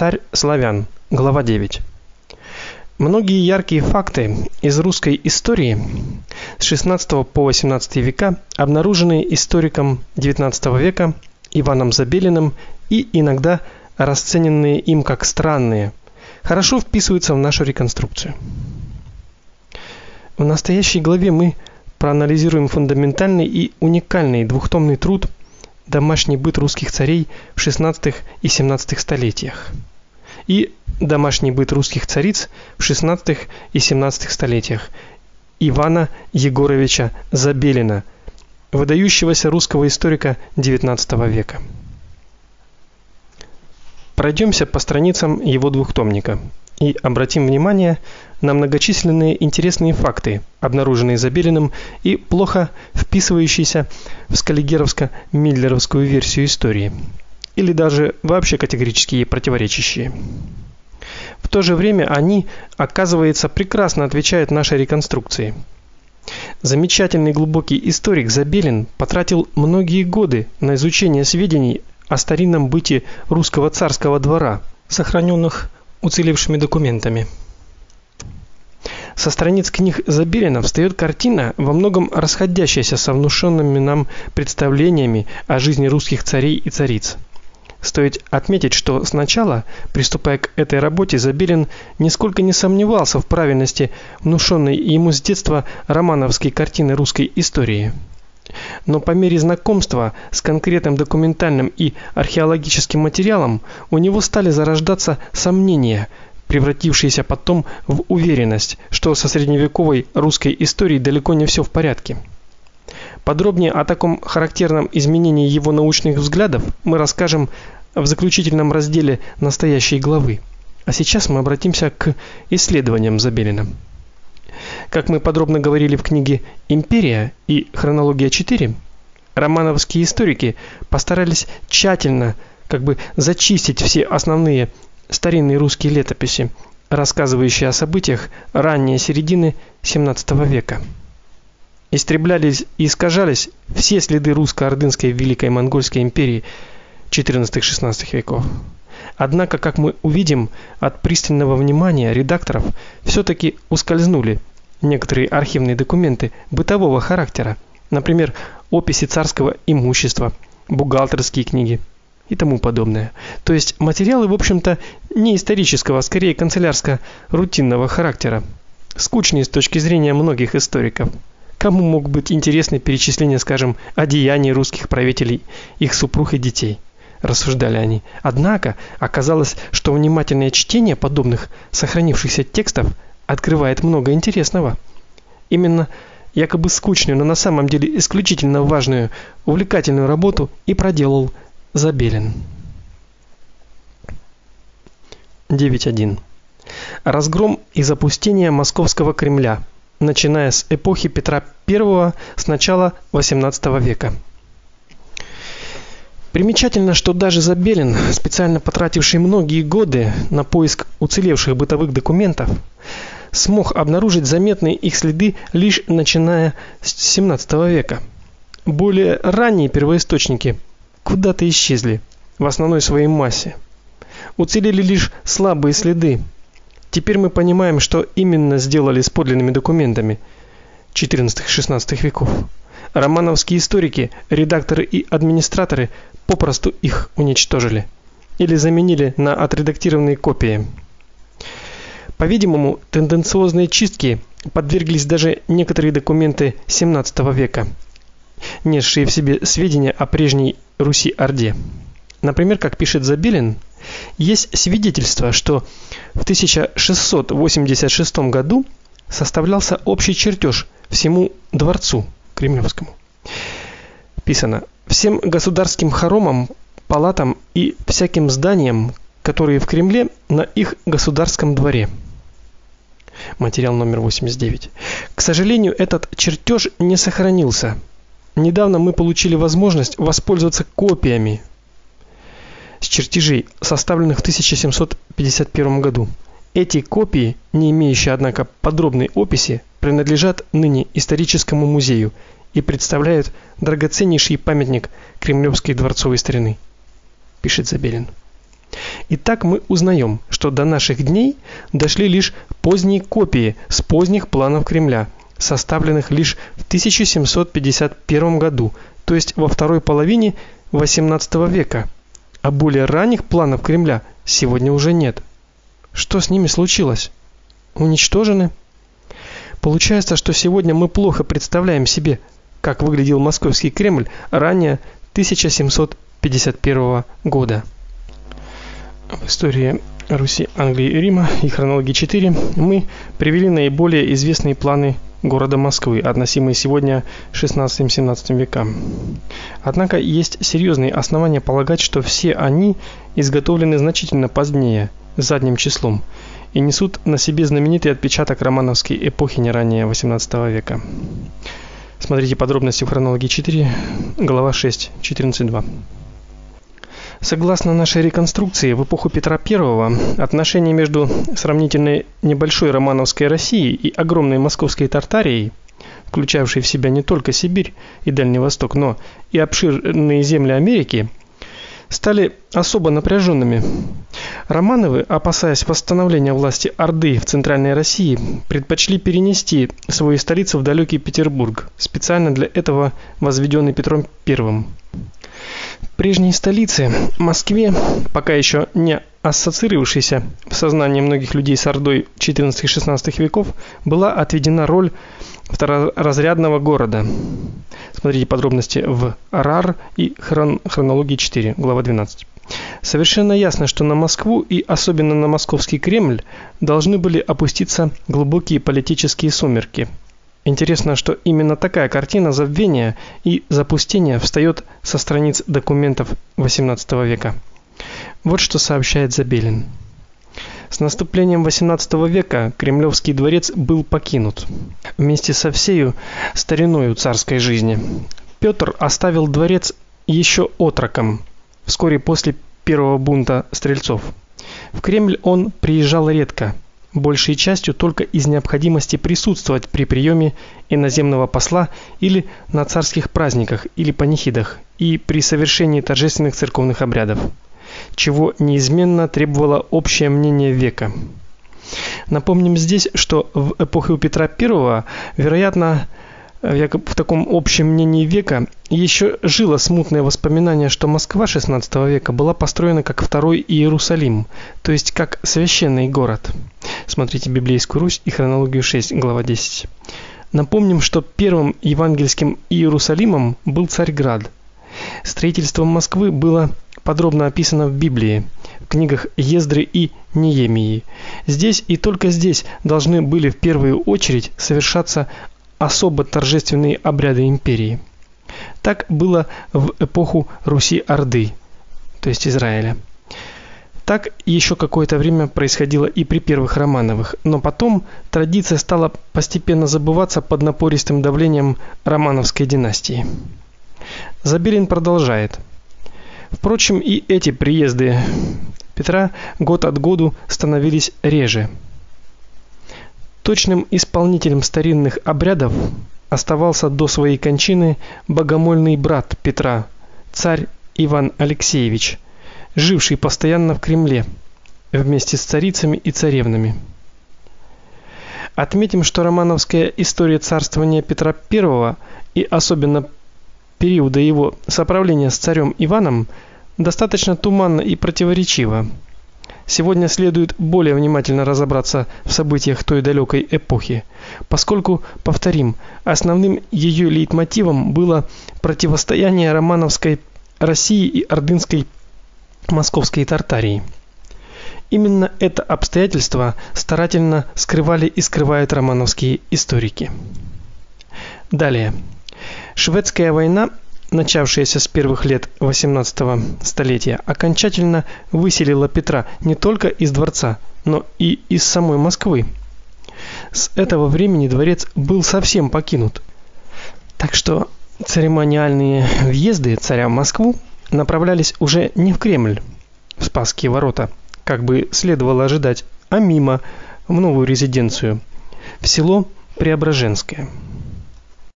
Царь славян. Глава 9. Многие яркие факты из русской истории с 16 по 18 века обнаружены историком XIX века Иваном Забелиным и иногда расцененные им как странные, хорошо вписываются в нашу реконструкцию. В настоящей главе мы проанализируем фундаментальный и уникальный двухтомный труд Домашний быт русских царей в XVI и XVII столетиях и Домашний быт русских цариц в XVI и XVII столетиях Ивана Егоровича Забелина, выдающегося русского историка XIX века. Пройдемся по страницам его двухтомника и обратим внимание на многочисленные интересные факты, обнаруженные Забелиным и плохо вписывающиеся в скаллигеровско-миллеровскую версию истории, или даже вообще категорически ей противоречащие. В то же время они, оказывается, прекрасно отвечают нашей реконструкции. Замечательный глубокий историк Забелин потратил многие годы на изучение сведений о старинном быте русского царского двора, сохраненных уцелевшими документами. Со страниц книг Забелина встает картина, во многом расходящаяся со внушенными нам представлениями о жизни русских царей и цариц. Стоит отметить, что сначала, приступая к этой работе, Забелин нисколько не сомневался в правильности внушенной ему с детства романовской картины русской истории. Но по мере знакомства с конкретным документальным и археологическим материалом у него стали зарождаться сомнения, превратившиеся потом в уверенность, что со средневековой русской историей далеко не все в порядке. Подробнее о таком характерном изменении его научных взглядов мы расскажем в заключительном разделе настоящей главы. А сейчас мы обратимся к исследованиям Забелина. Как мы подробно говорили в книге Империя и Хронология 4, романовские историки постарались тщательно как бы зачистить все основные старинные русские летописи, рассказывающие о событиях ранней середины XVII века. Истреблялись и искажались все следы русско-ордынской Великой Монгольской империи XIV-XVI веков. Однако, как мы увидим, от пристального внимания редакторов все таки ускользнули некоторые архивные документы бытового характера, например, описи царского имущества, бухгалтерские книги и тому подобное. То есть материалы, в общем-то, не исторического, а скорее канцелярско-рутинного характера, скучные с точки зрения многих историков. Кому мог быть интересны перечисления, скажем, о деяниях русских правителей, их супруг и детей? рассуждали они. Однако оказалось, что внимательное чтение подобных сохранившихся текстов открывает много интересного. Именно якобы скучную, но на самом деле исключительно важную, увлекательную работу и проделал Забелин. 9.1. Разгром и запустение Московского Кремля, начиная с эпохи Петра I с начала XVIII века. Примечательно, что даже Забелин, специально потративший многие годы на поиск уцелевших бытовых документов, смог обнаружить заметные их следы лишь начиная с XVII века. Более ранние первоисточники куда-то исчезли в основной своей массе. Уцелели лишь слабые следы. Теперь мы понимаем, что именно сделали с подлинными документами XIV-XVI веков. Романовские историки, редакторы и администраторы попросту их уничтожили или заменили на отредактированные копии. По-видимому, тенденциозные чистки подверглись даже некоторые документы XVII века, несшие в себе сведения о прежней Руси-Орде. Например, как пишет Забелин, есть свидетельство, что в 1686 году составлялся общий чертеж всему дворцу Кремлевскому. Писано: всем государским хоромам, палатам и всяким зданиям, которые в Кремле на их государском дворе. Материал номер 89. К сожалению, этот чертеж не сохранился. Недавно мы получили возможность воспользоваться копиями чертежей, составленных в 1751 году. Эти копии, не имеющие однако подробной описи, принадлежат ныне историческому музею и представляют драгоценнейший памятник кремлевской дворцовой старины, пишет Забелин. Итак, мы узнаем, что до наших дней дошли лишь поздние копии с поздних планов Кремля, составленных лишь в 1751 году, то есть во второй половине XVIII века. А более ранних планов Кремля сегодня уже нет. Что с ними случилось? Уничтожены? Получается, что сегодня мы плохо представляем себе, как выглядел московский Кремль ранее 1751 года. В истории Руси, Англии и Рима и хронологии 4 мы привели наиболее известные планы города Москвы, относимые сегодня 16-17 векам. Однако есть серьезные основания полагать, что все они изготовлены значительно позднее, задним числом, и несут на себе знаменитый отпечаток романовской эпохи не ранее 18 века. Смотрите подробности в хронологии 4, глава 6, 14.2. Согласно нашей реконструкции, в эпоху Петра I отношения между сравнительно небольшой романовской Россией и огромной московской Тартарией, включавшей в себя не только Сибирь и Дальний Восток, но и обширные земли Америки, стали особо напряженными. Романовы, опасаясь восстановления власти Орды в Центральной России, предпочли перенести свою столицу в далекий Петербург, специально для этого возведенный Петром I прежней столице, Москве, пока еще не ассоциировавшейся в сознании многих людей с Ордой XIV-XVI веков, была отведена роль второразрядного города. Смотрите подробности в РАР и хрон хронологии 4, глава 12. Совершенно ясно, что на Москву и особенно на московский Кремль должны были опуститься глубокие политические сумерки – Интересно, что именно такая картина забвения и запустения встает со страниц документов XVIII века. Вот что сообщает Забелин. С наступлением XVIII века Кремлевский дворец был покинут вместе со всей стариною царской жизни. Петр оставил дворец еще отроком, вскоре после первого бунта стрельцов. В Кремль он приезжал редко большей частью только из необходимости присутствовать при приеме иноземного посла или на царских праздниках или панихидах и при совершении торжественных церковных обрядов, чего неизменно требовало общее мнение века. Напомним здесь, что в эпоху Петра I, вероятно, в таком общем мнении века еще жило смутное воспоминание, что Москва XVI века была построена как второй Иерусалим, то есть как священный город. Смотрите Библейскую Русь и хронологию 6, глава 10. Напомним, что первым евангельским Иерусалимом был Царьград. Строительство Москвы было подробно описано в Библии, в книгах Ездры и Неемии. Здесь и только здесь должны были в первую очередь совершаться особо торжественные обряды империи. Так было в эпоху Руси-Орды, то есть Израиля. Так еще какое-то время происходило и при первых Романовых, но потом традиция стала постепенно забываться под напористым давлением Романовской династии. Забелин продолжает. Впрочем, и эти приезды Петра год от году становились реже. Точным исполнителем старинных обрядов оставался до своей кончины богомольный брат Петра, царь Иван Алексеевич, живший постоянно в Кремле вместе с царицами и царевнами. Отметим, что романовская история царствования Петра I и особенно периода его соправления с царем Иваном достаточно туманна и противоречива. Сегодня следует более внимательно разобраться в событиях той далекой эпохи, поскольку, повторим, основным ее лейтмотивом было противостояние романовской России и ордынской московской Тартарии. Именно это обстоятельство старательно скрывали и скрывают романовские историки. Далее. Шведская война начавшаяся с первых лет XVIII столетия, окончательно выселила Петра не только из дворца, но и из самой Москвы. С этого времени дворец был совсем покинут. Так что церемониальные въезды царя в Москву направлялись уже не в Кремль, в Спасские ворота, как бы следовало ожидать, а мимо в новую резиденцию, в село Преображенское.